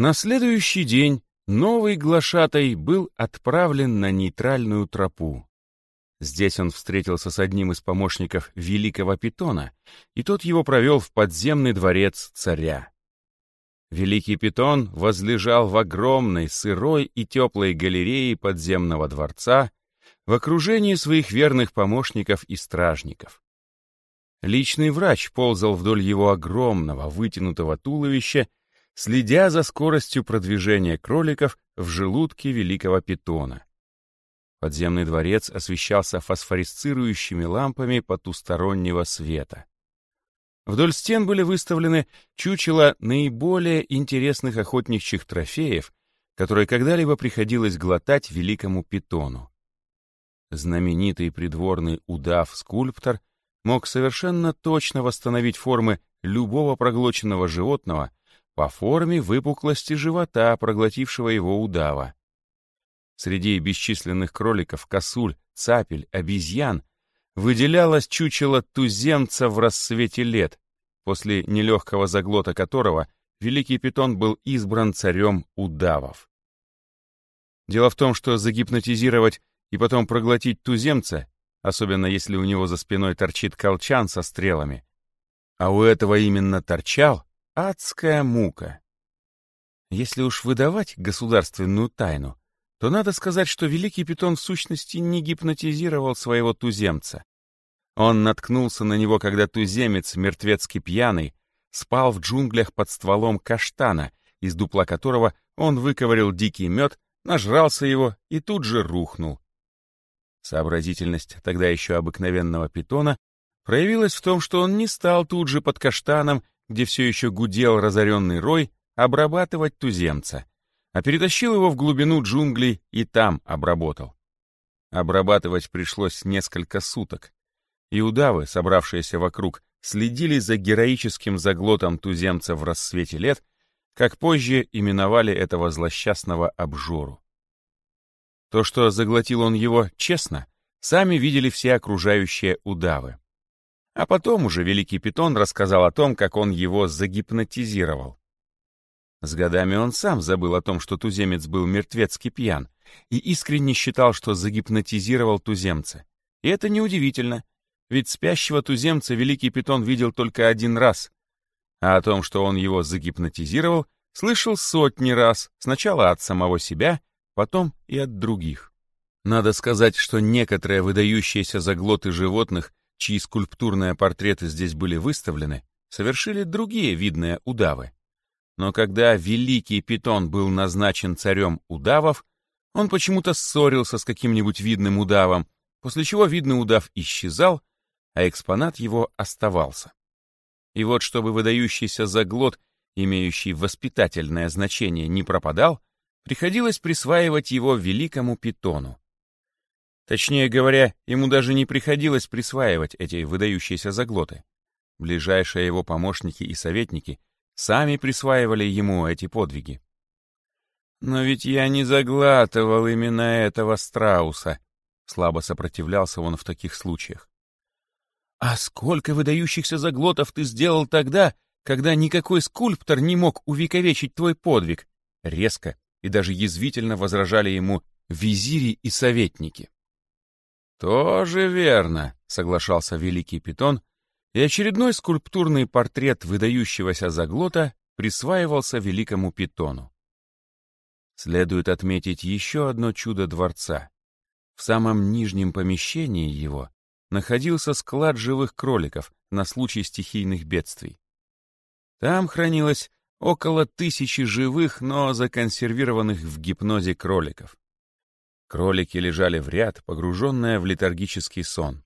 На следующий день новый глашатай был отправлен на нейтральную тропу. Здесь он встретился с одним из помощников великого питона, и тот его провел в подземный дворец царя. Великий питон возлежал в огромной, сырой и теплой галерее подземного дворца в окружении своих верных помощников и стражников. Личный врач ползал вдоль его огромного, вытянутого туловища следя за скоростью продвижения кроликов в желудке великого питона. Подземный дворец освещался фосфорисцирующими лампами потустороннего света. Вдоль стен были выставлены чучела наиболее интересных охотничьих трофеев, которые когда-либо приходилось глотать великому питону. Знаменитый придворный удав-скульптор мог совершенно точно восстановить формы любого проглоченного животного по форме выпуклости живота, проглотившего его удава. Среди бесчисленных кроликов, косуль, цапель, обезьян выделялось чучело туземца в рассвете лет, после нелегкого заглота которого великий питон был избран царем удавов. Дело в том, что загипнотизировать и потом проглотить туземца, особенно если у него за спиной торчит колчан со стрелами, а у этого именно торчал, Адская мука. Если уж выдавать государственную тайну, то надо сказать, что великий питон в сущности не гипнотизировал своего туземца. Он наткнулся на него, когда туземец, мертвецки пьяный, спал в джунглях под стволом каштана, из дупла которого он выковырял дикий мед, нажрался его и тут же рухнул. Сообразительность тогда еще обыкновенного питона проявилась в том, что он не стал тут же под каштаном где все еще гудел разоренный рой, обрабатывать туземца, а перетащил его в глубину джунглей и там обработал. Обрабатывать пришлось несколько суток, и удавы, собравшиеся вокруг, следили за героическим заглотом туземца в рассвете лет, как позже именовали этого злосчастного обжору. То, что заглотил он его честно, сами видели все окружающие удавы. А потом уже Великий Питон рассказал о том, как он его загипнотизировал. С годами он сам забыл о том, что туземец был мертвецки пьян, и искренне считал, что загипнотизировал туземца. И это неудивительно, ведь спящего туземца Великий Питон видел только один раз, а о том, что он его загипнотизировал, слышал сотни раз, сначала от самого себя, потом и от других. Надо сказать, что некоторые выдающиеся заглоты животных чьи скульптурные портреты здесь были выставлены, совершили другие видные удавы. Но когда великий питон был назначен царем удавов, он почему-то ссорился с каким-нибудь видным удавом, после чего видный удав исчезал, а экспонат его оставался. И вот чтобы выдающийся заглот, имеющий воспитательное значение, не пропадал, приходилось присваивать его великому питону. Точнее говоря, ему даже не приходилось присваивать эти выдающиеся заглоты. Ближайшие его помощники и советники сами присваивали ему эти подвиги. «Но ведь я не заглатывал именно этого страуса», — слабо сопротивлялся он в таких случаях. «А сколько выдающихся заглотов ты сделал тогда, когда никакой скульптор не мог увековечить твой подвиг?» Резко и даже язвительно возражали ему визири и советники. «Тоже верно», — соглашался великий питон, и очередной скульптурный портрет выдающегося заглота присваивался великому питону. Следует отметить еще одно чудо дворца. В самом нижнем помещении его находился склад живых кроликов на случай стихийных бедствий. Там хранилось около тысячи живых, но законсервированных в гипнозе кроликов. Кролики лежали в ряд, погруженные в летаргический сон.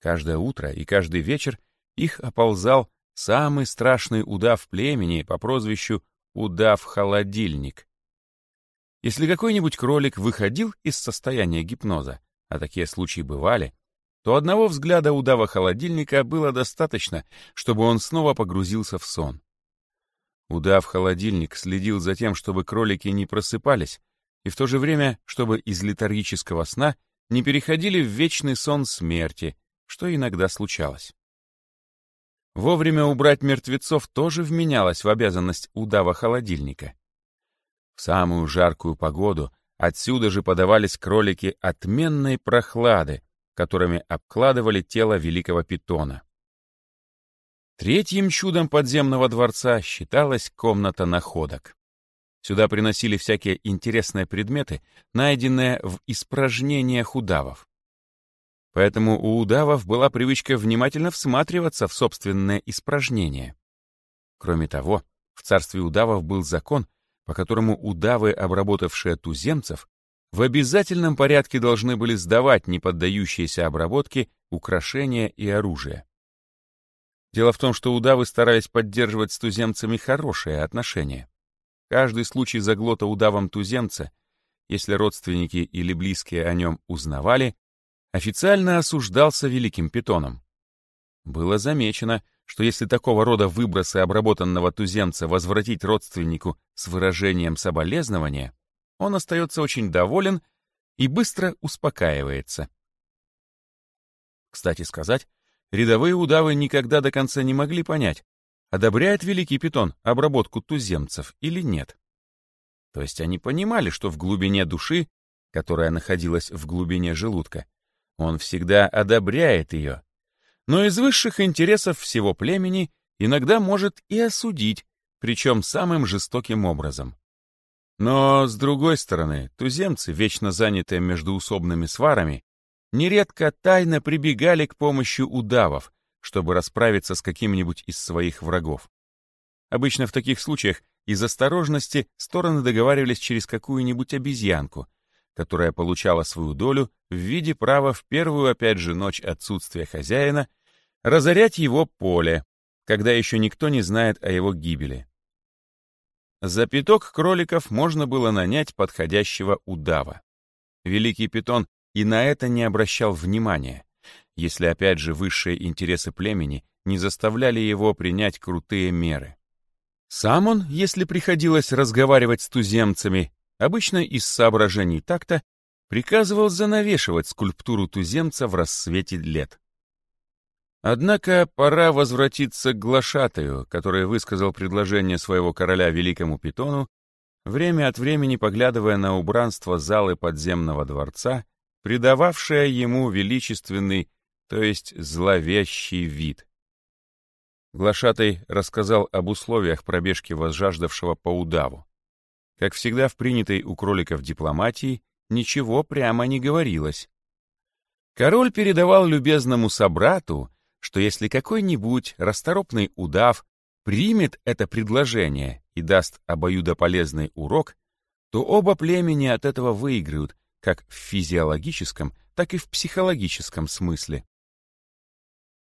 Каждое утро и каждый вечер их оползал самый страшный удав племени по прозвищу удав-холодильник. Если какой-нибудь кролик выходил из состояния гипноза, а такие случаи бывали, то одного взгляда удава-холодильника было достаточно, чтобы он снова погрузился в сон. Удав-холодильник следил за тем, чтобы кролики не просыпались, и в то же время, чтобы из летаргического сна не переходили в вечный сон смерти, что иногда случалось. Вовремя убрать мертвецов тоже вменялось в обязанность удава холодильника, В самую жаркую погоду отсюда же подавались кролики отменной прохлады, которыми обкладывали тело великого питона. Третьим чудом подземного дворца считалась комната находок. Сюда приносили всякие интересные предметы, найденные в испражнениях удавов. Поэтому у удавов была привычка внимательно всматриваться в собственное испражнение. Кроме того, в царстве удавов был закон, по которому удавы, обработавшие туземцев, в обязательном порядке должны были сдавать неподдающиеся обработке украшения и оружие. Дело в том, что удавы старались поддерживать с туземцами хорошие отношения. Каждый случай заглота удавом туземца, если родственники или близкие о нем узнавали, официально осуждался великим питоном. Было замечено, что если такого рода выбросы обработанного туземца возвратить родственнику с выражением соболезнования, он остается очень доволен и быстро успокаивается. Кстати сказать, рядовые удавы никогда до конца не могли понять, одобряет Великий Питон обработку туземцев или нет. То есть они понимали, что в глубине души, которая находилась в глубине желудка, он всегда одобряет ее. Но из высших интересов всего племени иногда может и осудить, причем самым жестоким образом. Но, с другой стороны, туземцы, вечно занятые междуусобными сварами, нередко тайно прибегали к помощи удавов, чтобы расправиться с каким-нибудь из своих врагов. Обычно в таких случаях из осторожности стороны договаривались через какую-нибудь обезьянку, которая получала свою долю в виде права в первую опять же ночь отсутствия хозяина разорять его поле, когда еще никто не знает о его гибели. За пяток кроликов можно было нанять подходящего удава. Великий питон и на это не обращал внимания, если опять же высшие интересы племени не заставляли его принять крутые меры. Сам он, если приходилось разговаривать с туземцами, обычно из соображений такта, приказывал занавешивать скульптуру туземца в рассвете лет. Однако пора возвратиться к глашатаю, который высказал предложение своего короля великому питону, время от времени поглядывая на убранство залы подземного дворца, придававшее ему величественный то есть зловещий вид. Глашатай рассказал об условиях пробежки возжаждавшего по удаву. Как всегда в принятой у кроликов дипломатии, ничего прямо не говорилось. Король передавал любезному собрату, что если какой-нибудь расторопный удав примет это предложение и даст обоюдополезный урок, то оба племени от этого выиграют как в физиологическом, так и в психологическом смысле.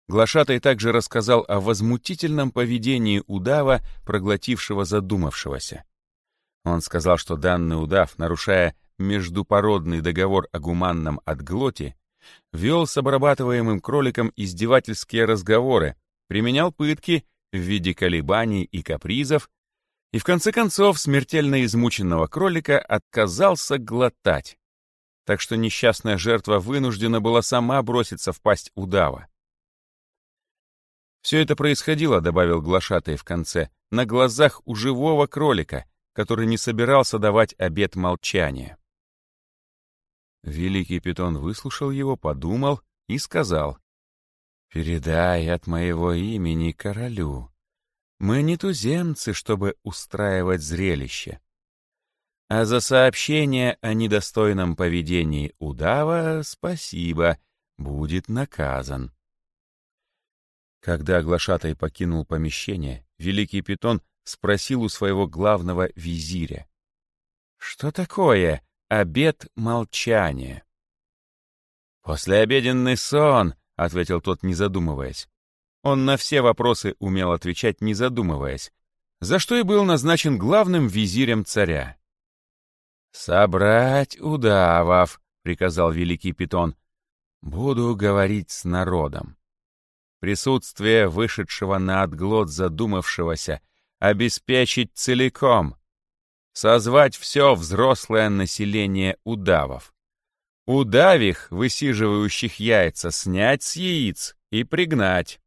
Глашатай также рассказал о возмутительном поведении удава, проглотившего задумавшегося. Он сказал, что данный удав, нарушая междупородный договор о гуманном отглоте, вел с обрабатываемым кроликом издевательские разговоры, применял пытки в виде колебаний и капризов, и в конце концов смертельно измученного кролика отказался глотать. Так что несчастная жертва вынуждена была сама броситься в пасть удава. Все это происходило, добавил глашатай в конце, на глазах у живого кролика, который не собирался давать обет молчания. Великий питон выслушал его, подумал и сказал, «Передай от моего имени королю. Мы не туземцы, чтобы устраивать зрелище. А за сообщение о недостойном поведении удава спасибо, будет наказан». Когда глашатай покинул помещение, великий питон спросил у своего главного визиря. «Что такое обед молчания?» «Послеобеденный сон», — ответил тот, не задумываясь. Он на все вопросы умел отвечать, не задумываясь, за что и был назначен главным визирем царя. «Собрать удавов», — приказал великий питон. «Буду говорить с народом». Присутствие вышедшего на отглот задумавшегося обеспечить целиком. Созвать все взрослое население удавов. Удавих, высиживающих яйца, снять с яиц и пригнать.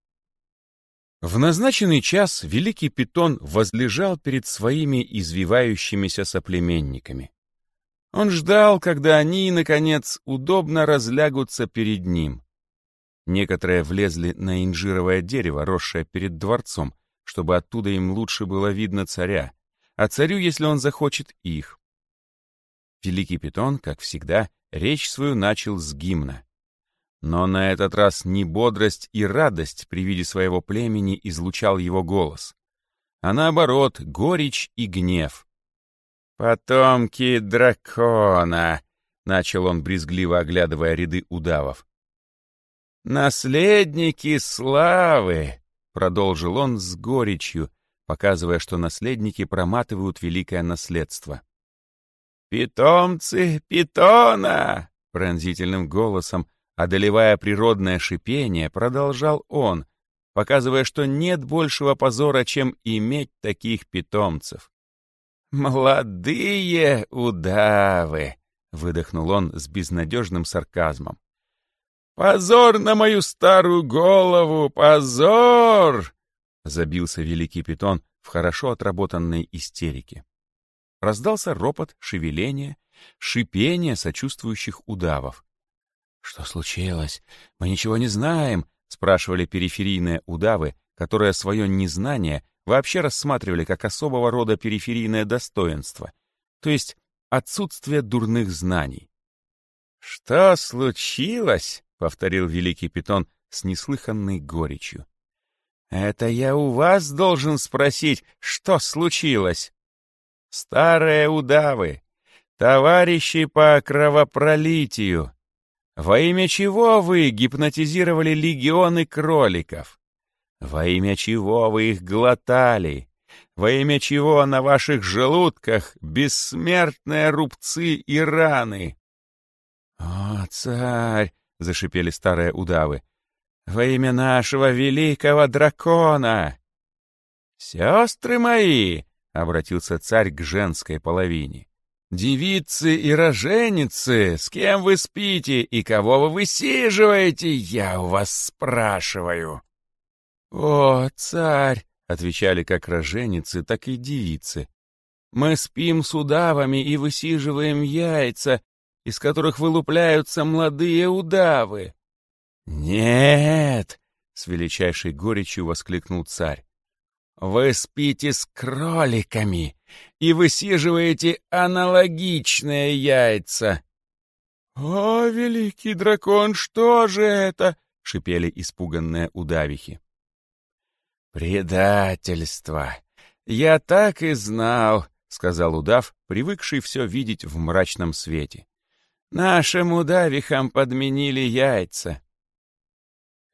В назначенный час великий питон возлежал перед своими извивающимися соплеменниками. Он ждал, когда они, наконец, удобно разлягутся перед ним. Некоторые влезли на инжировое дерево, росшее перед дворцом, чтобы оттуда им лучше было видно царя, а царю, если он захочет, их. Великий питон, как всегда, речь свою начал с гимна. Но на этот раз не бодрость и радость при виде своего племени излучал его голос, а наоборот горечь и гнев. «Потомки дракона!» — начал он, брезгливо оглядывая ряды удавов. «Наследники славы!» — продолжил он с горечью, показывая, что наследники проматывают великое наследство. «Питомцы питона!» — пронзительным голосом, одолевая природное шипение, продолжал он, показывая, что нет большего позора, чем иметь таких питомцев. «Молодые удавы!» — выдохнул он с безнадежным сарказмом. «Позор на мою старую голову! Позор!» — забился великий питон в хорошо отработанной истерике. Раздался ропот, шевеление, шипение сочувствующих удавов. «Что случилось? Мы ничего не знаем», — спрашивали периферийные удавы, которые свое незнание вообще рассматривали как особого рода периферийное достоинство, то есть отсутствие дурных знаний. «Что случилось?» — повторил великий питон с неслыханной горечью. «Это я у вас должен спросить, что случилось?» «Старые удавы, товарищи по кровопролитию, во имя чего вы гипнотизировали легионы кроликов? Во имя чего вы их глотали? Во имя чего на ваших желудках бессмертные рубцы и раны? «О, царь!» — зашипели старые удавы. «Во имя нашего великого дракона!» «Сестры мои!» — обратился царь к женской половине. «Девицы и роженицы, с кем вы спите и кого вы высиживаете, я у вас спрашиваю!» «О, царь!» — отвечали как роженицы, так и девицы. «Мы спим с удавами и высиживаем яйца, из которых вылупляются молодые удавы». «Нет!» — с величайшей горечью воскликнул царь. «Вы спите с кроликами и высиживаете аналогичные яйца». «О, великий дракон, что же это?» — шипели испуганные удавихи. «Предательство! Я так и знал!» — сказал удав, привыкший все видеть в мрачном свете. «Нашим удавихам подменили яйца».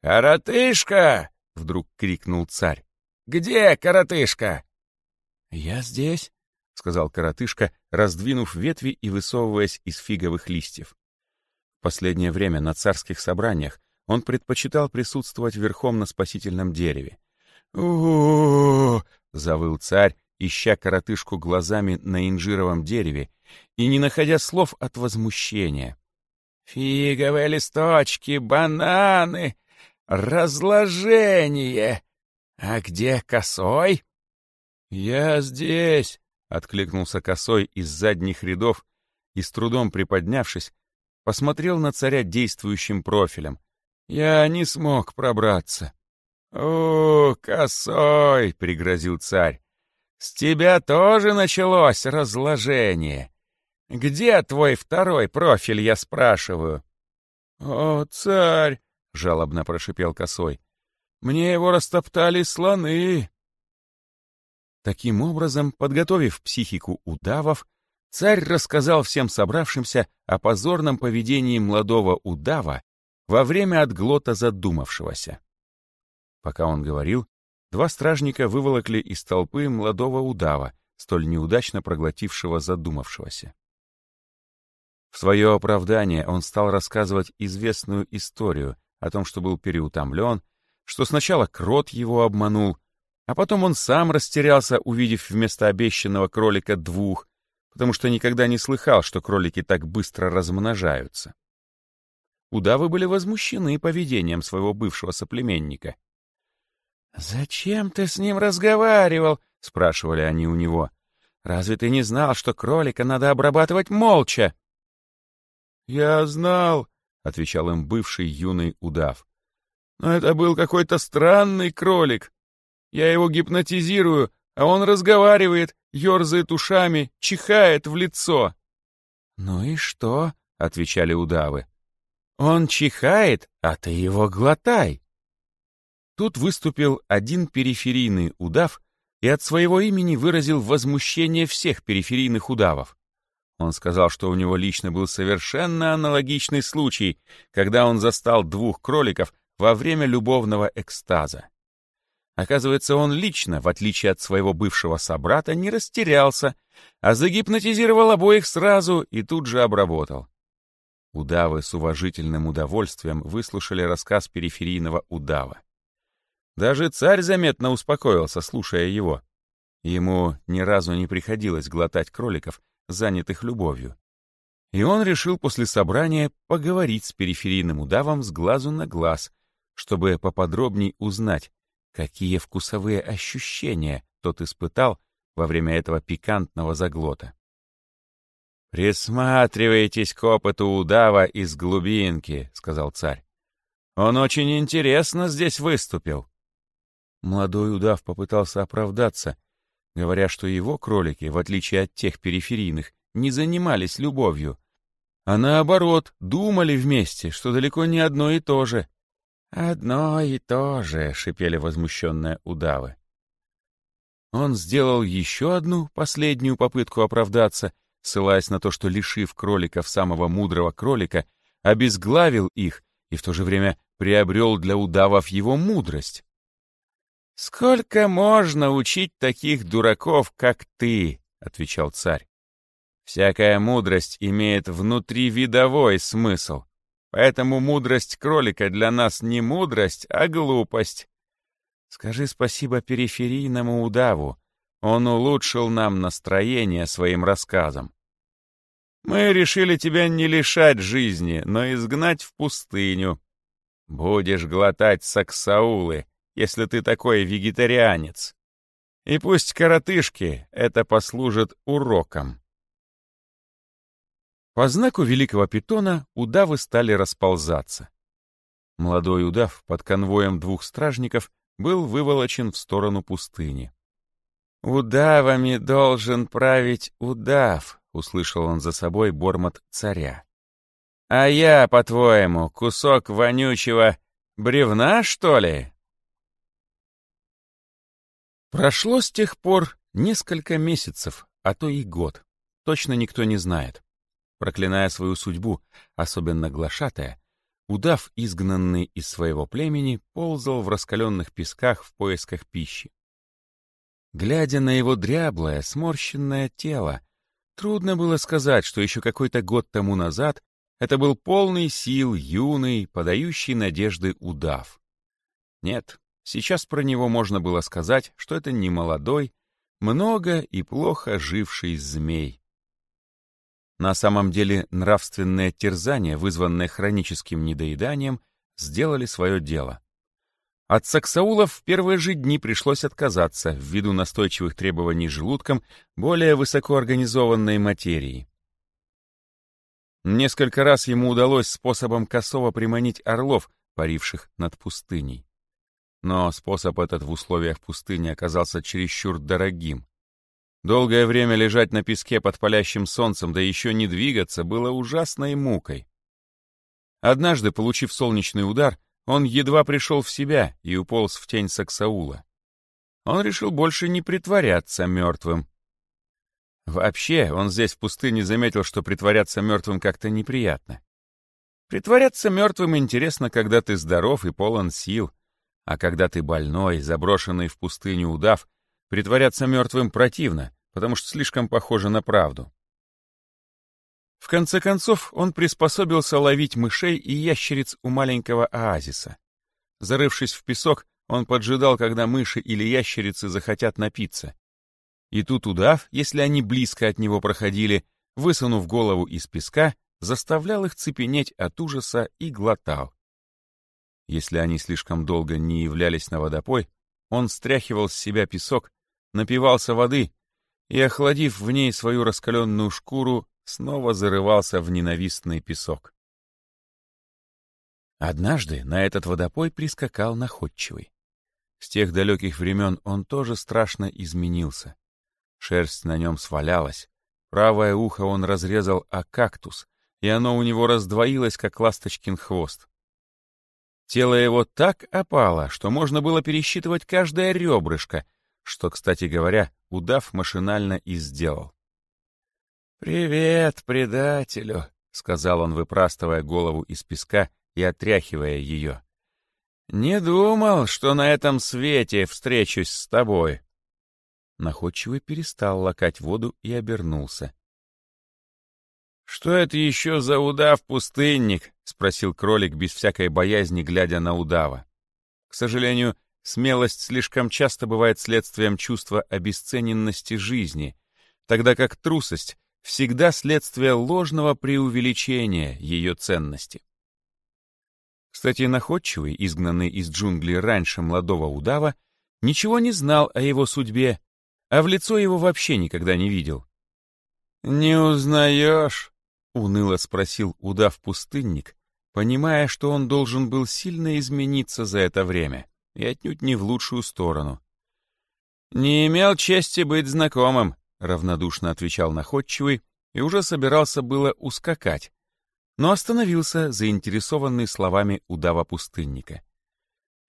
«Коротышка!» — вдруг крикнул царь. «Где коротышка?» «Я здесь», — сказал коротышка, раздвинув ветви и высовываясь из фиговых листьев. В последнее время на царских собраниях он предпочитал присутствовать верхом на спасительном дереве у завыл царь, ища коротышку глазами на инжировом дереве и не находя слов от возмущения. «Фиговые листочки, бананы, разложение! А где косой?» «Я здесь!» — откликнулся косой из задних рядов и, с трудом приподнявшись, посмотрел на царя действующим профилем. «Я не смог пробраться». «О, косой!» — пригрозил царь. «С тебя тоже началось разложение. Где твой второй профиль, я спрашиваю?» «О, царь!» — жалобно прошипел косой. «Мне его растоптали слоны!» Таким образом, подготовив психику удавов, царь рассказал всем собравшимся о позорном поведении молодого удава во время отглота задумавшегося. Пока он говорил, два стражника выволокли из толпы молодого удава, столь неудачно проглотившего задумавшегося. Свое оправдание он стал рассказывать известную историю о том, что был переутомлен, что сначала крот его обманул, а потом он сам растерялся, увидев вместо обещанного кролика двух, потому что никогда не слыхал, что кролики так быстро размножаются. Удавы были возмущены поведением своего бывшего соплеменника. «Зачем ты с ним разговаривал?» — спрашивали они у него. «Разве ты не знал, что кролика надо обрабатывать молча?» «Я знал», — отвечал им бывший юный удав. «Но это был какой-то странный кролик. Я его гипнотизирую, а он разговаривает, ерзает ушами, чихает в лицо». «Ну и что?» — отвечали удавы. «Он чихает, а ты его глотай». Тут выступил один периферийный удав и от своего имени выразил возмущение всех периферийных удавов. Он сказал, что у него лично был совершенно аналогичный случай, когда он застал двух кроликов во время любовного экстаза. Оказывается, он лично, в отличие от своего бывшего собрата, не растерялся, а загипнотизировал обоих сразу и тут же обработал. Удавы с уважительным удовольствием выслушали рассказ периферийного удава. Даже царь заметно успокоился, слушая его. Ему ни разу не приходилось глотать кроликов, занятых любовью. И он решил после собрания поговорить с периферийным удавом с глазу на глаз, чтобы поподробней узнать, какие вкусовые ощущения тот испытал во время этого пикантного заглота. «Присматривайтесь к опыту удава из глубинки», — сказал царь. «Он очень интересно здесь выступил». Молодой удав попытался оправдаться, говоря, что его кролики, в отличие от тех периферийных, не занимались любовью, а наоборот, думали вместе, что далеко не одно и то же. «Одно и то же», — шипели возмущенные удавы. Он сделал еще одну, последнюю попытку оправдаться, ссылаясь на то, что, лишив кроликов самого мудрого кролика, обезглавил их и в то же время приобрел для удавов его мудрость. «Сколько можно учить таких дураков, как ты?» — отвечал царь. «Всякая мудрость имеет внутривидовой смысл, поэтому мудрость кролика для нас не мудрость, а глупость. Скажи спасибо периферийному удаву, он улучшил нам настроение своим рассказом. Мы решили тебя не лишать жизни, но изгнать в пустыню. Будешь глотать саксаулы, если ты такой вегетарианец. И пусть коротышки это послужит уроком. По знаку великого питона удавы стали расползаться. Молодой удав под конвоем двух стражников был выволочен в сторону пустыни. «Удавами должен править удав», — услышал он за собой бормот царя. «А я, по-твоему, кусок вонючего бревна, что ли?» Прошло с тех пор несколько месяцев, а то и год. Точно никто не знает. Проклиная свою судьбу, особенно глашатая, удав, изгнанный из своего племени, ползал в раскаленных песках в поисках пищи. Глядя на его дряблое, сморщенное тело, трудно было сказать, что еще какой-то год тому назад это был полный сил, юный, подающий надежды удав. Нет, Сейчас про него можно было сказать, что это не молодой, много и плохо живший змей. На самом деле нравственное терзание, вызванное хроническим недоеданием, сделали свое дело. От саксаулов в первые же дни пришлось отказаться ввиду настойчивых требований желудком более высокоорганизованной материи. Несколько раз ему удалось способом косого приманить орлов, паривших над пустыней. Но способ этот в условиях пустыни оказался чересчур дорогим. Долгое время лежать на песке под палящим солнцем, да еще не двигаться, было ужасной мукой. Однажды, получив солнечный удар, он едва пришел в себя и уполз в тень Саксаула. Он решил больше не притворяться мертвым. Вообще, он здесь в пустыне заметил, что притворяться мертвым как-то неприятно. Притворяться мертвым интересно, когда ты здоров и полон сил, а когда ты больной, заброшенный в пустыню удав, притворяться мертвым противно, потому что слишком похоже на правду. В конце концов, он приспособился ловить мышей и ящериц у маленького оазиса. Зарывшись в песок, он поджидал, когда мыши или ящерицы захотят напиться. И тут удав, если они близко от него проходили, высунув голову из песка, заставлял их цепенеть от ужаса и глотал. Если они слишком долго не являлись на водопой, он стряхивал с себя песок, напивался воды и, охладив в ней свою раскаленную шкуру, снова зарывался в ненавистный песок. Однажды на этот водопой прискакал находчивый. С тех далеких времен он тоже страшно изменился. Шерсть на нем свалялась, правое ухо он разрезал о кактус, и оно у него раздвоилось, как ласточкин хвост. Тело его так опало, что можно было пересчитывать каждое ребрышко, что, кстати говоря, удав машинально и сделал. «Привет, предателю», — сказал он, выпрастывая голову из песка и отряхивая ее. «Не думал, что на этом свете встречусь с тобой». Находчивый перестал лакать воду и обернулся. «Что это еще за удав-пустынник?» — спросил кролик без всякой боязни, глядя на удава. К сожалению, смелость слишком часто бывает следствием чувства обесцененности жизни, тогда как трусость всегда следствие ложного преувеличения ее ценности. Кстати, находчивый, изгнанный из джунглей раньше молодого удава, ничего не знал о его судьбе, а в лицо его вообще никогда не видел. «Не узнаешь?» — уныло спросил удав-пустынник, понимая, что он должен был сильно измениться за это время, и отнюдь не в лучшую сторону. «Не имел чести быть знакомым», — равнодушно отвечал находчивый, и уже собирался было ускакать, но остановился, заинтересованный словами удава-пустынника.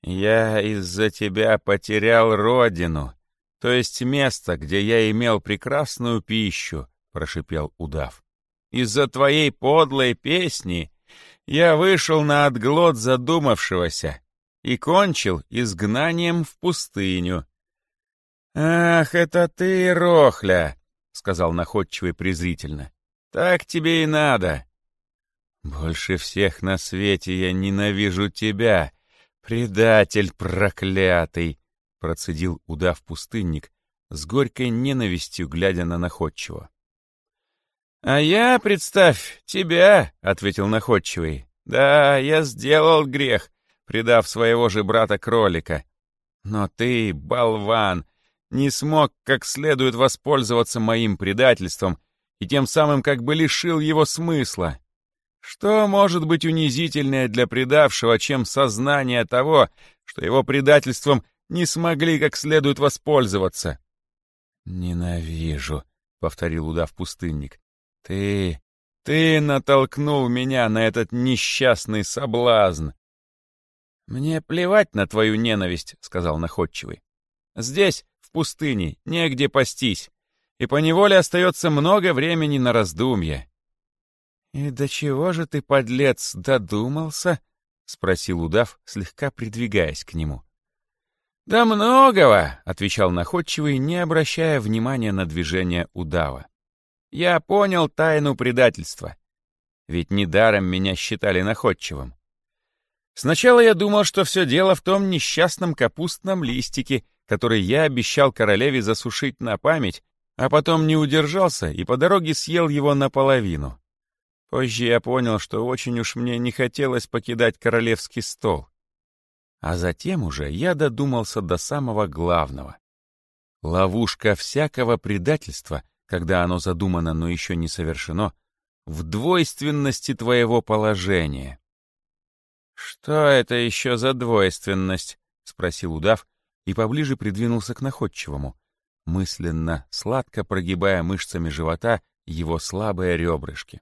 «Я из-за тебя потерял родину, то есть место, где я имел прекрасную пищу», — прошипел удав. Из-за твоей подлой песни я вышел на отглот задумавшегося и кончил изгнанием в пустыню. «Ах, это ты, Рохля!» — сказал находчивый презрительно. «Так тебе и надо. Больше всех на свете я ненавижу тебя, предатель проклятый!» — процедил удав-пустынник, с горькой ненавистью глядя на находчивого. «А я, представь, тебя», — ответил находчивый. «Да, я сделал грех, предав своего же брата-кролика. Но ты, болван, не смог как следует воспользоваться моим предательством и тем самым как бы лишил его смысла. Что может быть унизительнее для предавшего, чем сознание того, что его предательством не смогли как следует воспользоваться?» «Ненавижу», — повторил удав-пустынник. Ты... ты натолкнул меня на этот несчастный соблазн. «Мне плевать на твою ненависть», — сказал находчивый. «Здесь, в пустыне, негде пастись, и поневоле остается много времени на раздумье». «И до чего же ты, подлец, додумался?» — спросил удав, слегка придвигаясь к нему. «Да многого», — отвечал находчивый, не обращая внимания на движение удава. Я понял тайну предательства. Ведь недаром меня считали находчивым. Сначала я думал, что все дело в том несчастном капустном листике, который я обещал королеве засушить на память, а потом не удержался и по дороге съел его наполовину. Позже я понял, что очень уж мне не хотелось покидать королевский стол. А затем уже я додумался до самого главного. Ловушка всякого предательства когда оно задумано, но еще не совершено, в двойственности твоего положения. «Что это еще за двойственность?» — спросил удав и поближе придвинулся к находчивому, мысленно, сладко прогибая мышцами живота его слабые ребрышки.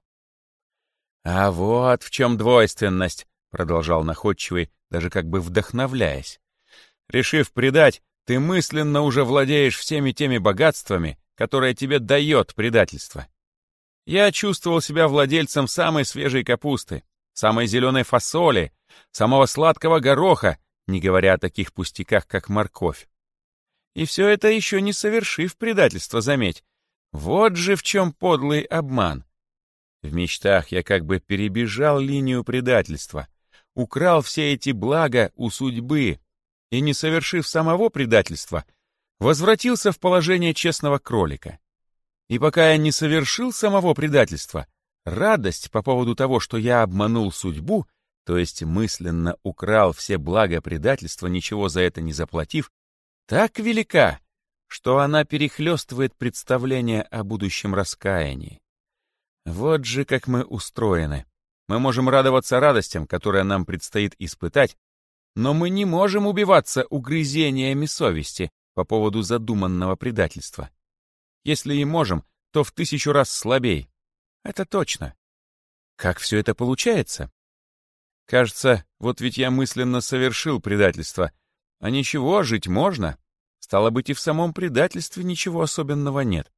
«А вот в чем двойственность!» — продолжал находчивый, даже как бы вдохновляясь. «Решив предать, ты мысленно уже владеешь всеми теми богатствами, которое тебе дает предательство. Я чувствовал себя владельцем самой свежей капусты, самой зеленой фасоли, самого сладкого гороха, не говоря о таких пустяках, как морковь. И все это еще не совершив предательство, заметь. Вот же в чем подлый обман. В мечтах я как бы перебежал линию предательства, украл все эти блага у судьбы и, не совершив самого предательства, возвратился в положение честного кролика. И пока я не совершил самого предательства, радость по поводу того, что я обманул судьбу, то есть мысленно украл все блага предательства, ничего за это не заплатив, так велика, что она перехлестывает представление о будущем раскаянии. Вот же как мы устроены. Мы можем радоваться радостям, которые нам предстоит испытать, но мы не можем убиваться угрызениями совести по поводу задуманного предательства. Если и можем, то в тысячу раз слабей. Это точно. Как все это получается? Кажется, вот ведь я мысленно совершил предательство. А ничего, жить можно. Стало быть, и в самом предательстве ничего особенного нет.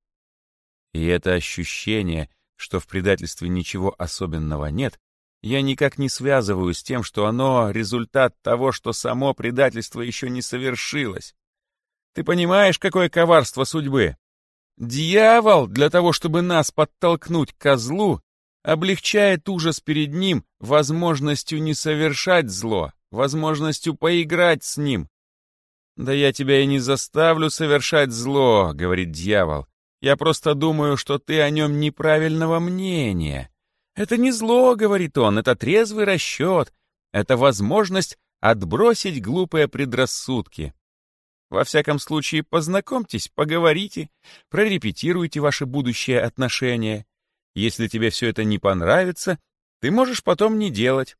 И это ощущение, что в предательстве ничего особенного нет, я никак не связываю с тем, что оно — результат того, что само предательство еще не совершилось. Ты понимаешь, какое коварство судьбы? Дьявол, для того, чтобы нас подтолкнуть к козлу, облегчает ужас перед ним возможностью не совершать зло, возможностью поиграть с ним. «Да я тебя и не заставлю совершать зло», — говорит дьявол. «Я просто думаю, что ты о нем неправильного мнения. Это не зло, — говорит он, — это трезвый расчет, это возможность отбросить глупые предрассудки. Во всяком случае, познакомьтесь, поговорите, прорепетируйте ваши будущие отношения. Если тебе все это не понравится, ты можешь потом не делать.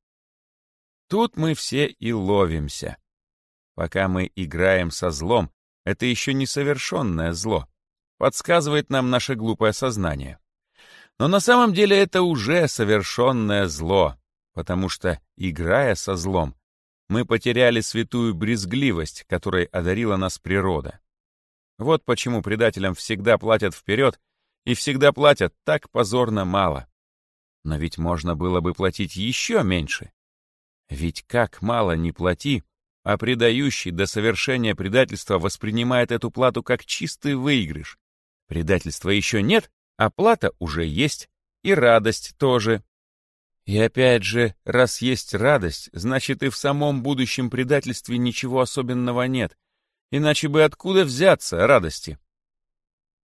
Тут мы все и ловимся. Пока мы играем со злом, это еще несовершенное зло, подсказывает нам наше глупое сознание. Но на самом деле это уже совершенное зло, потому что, играя со злом, мы потеряли святую брезгливость, которой одарила нас природа. Вот почему предателям всегда платят вперед и всегда платят так позорно мало. Но ведь можно было бы платить еще меньше. Ведь как мало не плати, а предающий до совершения предательства воспринимает эту плату как чистый выигрыш. Предательства еще нет, а плата уже есть, и радость тоже. И опять же, раз есть радость, значит и в самом будущем предательстве ничего особенного нет. Иначе бы откуда взяться радости?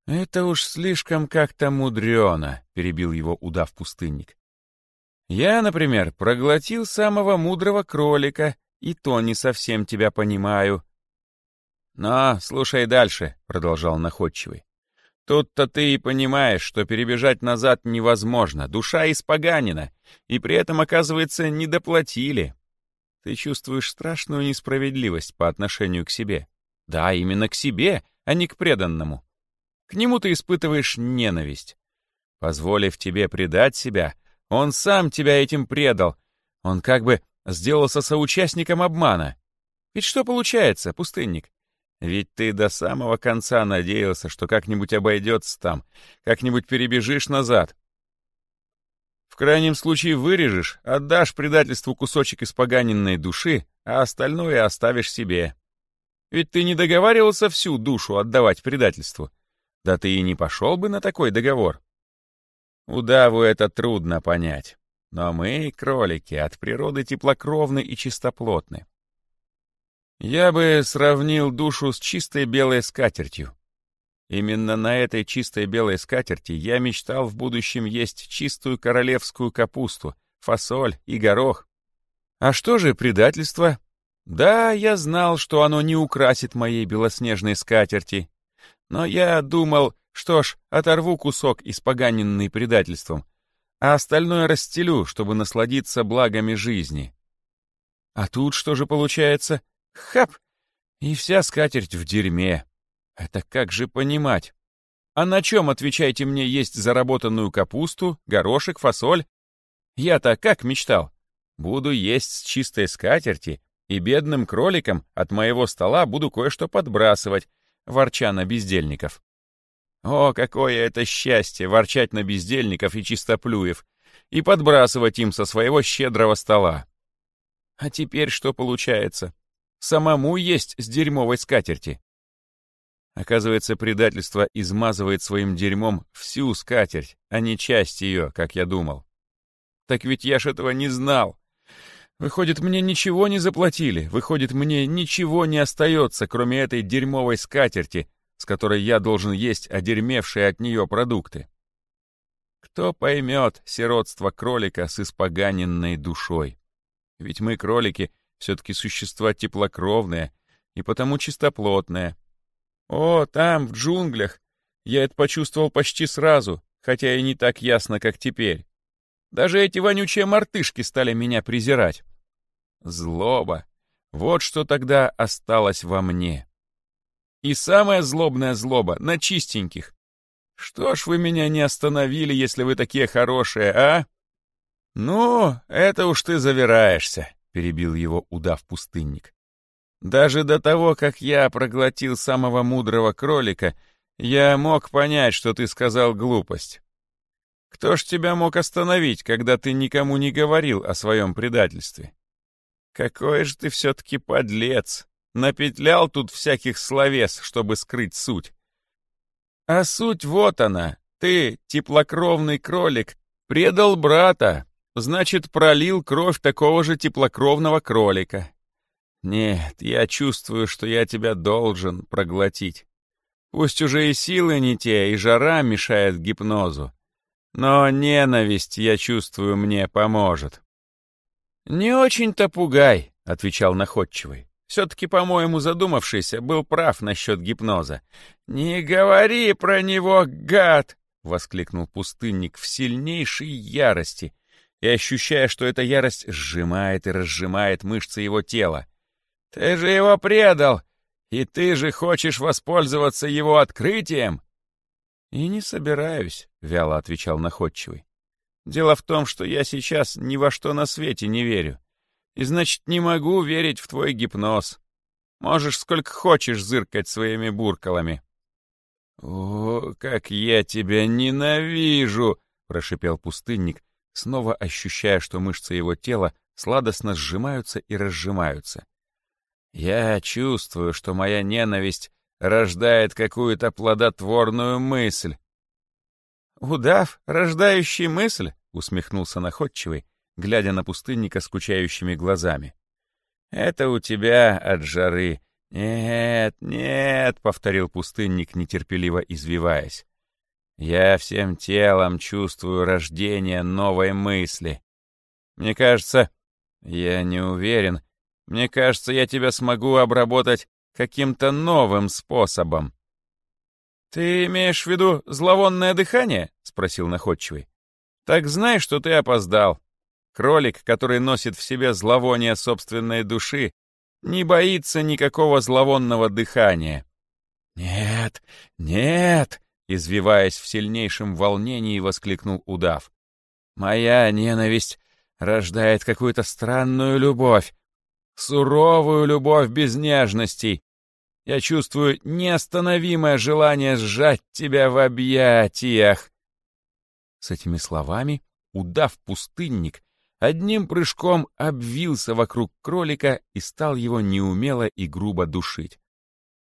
«Это уж слишком как-то мудрено», — перебил его удав-пустынник. «Я, например, проглотил самого мудрого кролика, и то не совсем тебя понимаю». «Но слушай дальше», — продолжал находчивый. Тут-то ты и понимаешь, что перебежать назад невозможно, душа испоганена, и при этом, оказывается, не доплатили. Ты чувствуешь страшную несправедливость по отношению к себе. Да, именно к себе, а не к преданному. К нему ты испытываешь ненависть. Позволив тебе предать себя, он сам тебя этим предал. Он как бы сделался соучастником обмана. Ведь что получается, пустынник? Ведь ты до самого конца надеялся, что как-нибудь обойдется там, как-нибудь перебежишь назад. В крайнем случае вырежешь, отдашь предательству кусочек испоганенной души, а остальное оставишь себе. Ведь ты не договаривался всю душу отдавать предательству. Да ты и не пошел бы на такой договор. Удаву это трудно понять. Но мы, кролики, от природы теплокровны и чистоплотны. Я бы сравнил душу с чистой белой скатертью. Именно на этой чистой белой скатерти я мечтал в будущем есть чистую королевскую капусту, фасоль и горох. А что же предательство? Да, я знал, что оно не украсит моей белоснежной скатерти. Но я думал, что ж, оторву кусок, испоганенный предательством, а остальное расстелю, чтобы насладиться благами жизни. А тут что же получается? Хап! И вся скатерть в дерьме. Это как же понимать? А на чем, отвечайте мне, есть заработанную капусту, горошек, фасоль? Я-то как мечтал? Буду есть с чистой скатерти, и бедным кроликам от моего стола буду кое-что подбрасывать, ворча на бездельников. О, какое это счастье ворчать на бездельников и чистоплюев и подбрасывать им со своего щедрого стола. А теперь что получается? Самому есть с дерьмовой скатерти. Оказывается, предательство измазывает своим дерьмом всю скатерть, а не часть ее, как я думал. Так ведь я ж этого не знал. Выходит, мне ничего не заплатили, выходит, мне ничего не остается, кроме этой дерьмовой скатерти, с которой я должен есть одермевшие от нее продукты. Кто поймет сиротство кролика с испоганенной душой? Ведь мы, кролики, — все-таки существа теплокровные, и потому чистоплотная. О, там, в джунглях, я это почувствовал почти сразу, хотя и не так ясно, как теперь. Даже эти вонючие мартышки стали меня презирать. Злоба. Вот что тогда осталось во мне. И самая злобная злоба на чистеньких. Что ж вы меня не остановили, если вы такие хорошие, а? Ну, это уж ты завираешься, перебил его удав-пустынник. Даже до того, как я проглотил самого мудрого кролика, я мог понять, что ты сказал глупость. Кто ж тебя мог остановить, когда ты никому не говорил о своем предательстве? Какой же ты все-таки подлец! Напетлял тут всяких словес, чтобы скрыть суть. А суть вот она. Ты, теплокровный кролик, предал брата, значит, пролил кровь такого же теплокровного кролика. Нет, я чувствую, что я тебя должен проглотить. Пусть уже и силы не те, и жара мешает гипнозу. Но ненависть, я чувствую, мне поможет. «Не очень-то пугай», — отвечал находчивый. Все-таки, по-моему, задумавшийся был прав насчет гипноза. «Не говори про него, гад!» — воскликнул пустынник в сильнейшей ярости и ощущая, что эта ярость сжимает и разжимает мышцы его тела. «Ты же его предал, и ты же хочешь воспользоваться его открытием!» «И не собираюсь», — вяло отвечал находчивый. «Дело в том, что я сейчас ни во что на свете не верю. И значит, не могу верить в твой гипноз. Можешь сколько хочешь зыркать своими буркалами». «О, как я тебя ненавижу!» — прошипел пустынник, снова ощущая, что мышцы его тела сладостно сжимаются и разжимаются. «Я чувствую, что моя ненависть рождает какую-то плодотворную мысль. «Удав, рождающий мысль?» — усмехнулся находчивый, глядя на пустынника скучающими глазами. «Это у тебя от жары. Нет, нет», — повторил пустынник, нетерпеливо извиваясь. «Я всем телом чувствую рождение новой мысли. Мне кажется, я не уверен, мне кажется, я тебя смогу обработать каким-то новым способом. «Ты имеешь в виду зловонное дыхание?» — спросил находчивый. «Так знай, что ты опоздал. Кролик, который носит в себе зловоние собственной души, не боится никакого зловонного дыхания». «Нет, нет!» — извиваясь в сильнейшем волнении, воскликнул удав. «Моя ненависть рождает какую-то странную любовь, суровую любовь без нежностей, я чувствую неостановимое желание сжать тебя в объятиях. С этими словами удав-пустынник одним прыжком обвился вокруг кролика и стал его неумело и грубо душить.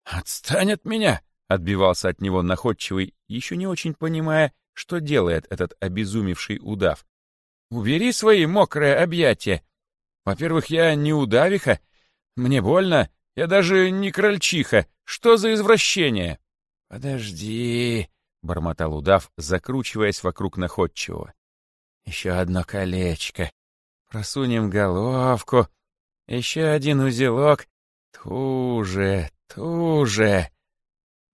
«Отстань от меня!» — отбивался от него находчивый, еще не очень понимая, что делает этот обезумевший удав. «Убери свои мокрые объятия. Во-первых, я не удавиха, мне больно, я даже не крольчиха. Что за извращение? Подожди, бормотал удав, закручиваясь вокруг находчивого. Еще одно колечко. Просунем головку. Еще один узелок. Туже, туже.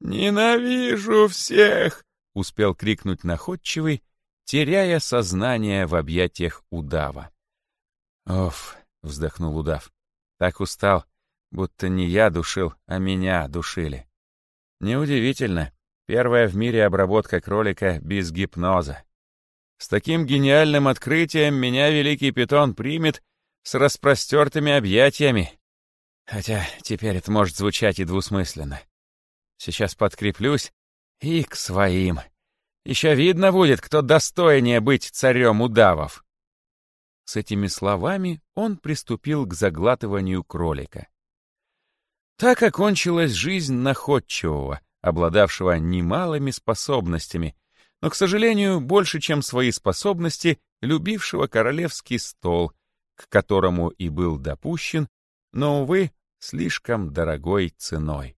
«Ненавижу всех!» — успел крикнуть находчивый, теряя сознание в объятиях удава. «Оф!» — вздохнул удав. «Так устал, Будто не я душил, а меня душили. Неудивительно. Первая в мире обработка кролика без гипноза. С таким гениальным открытием меня великий питон примет с распростертыми объятиями. Хотя теперь это может звучать и двусмысленно. Сейчас подкреплюсь и к своим. Еще видно будет, кто достойнее быть царем удавов. С этими словами он приступил к заглатыванию кролика. Так окончилась жизнь находчивого, обладавшего немалыми способностями, но, к сожалению, больше, чем свои способности, любившего королевский стол, к которому и был допущен, но, увы, слишком дорогой ценой.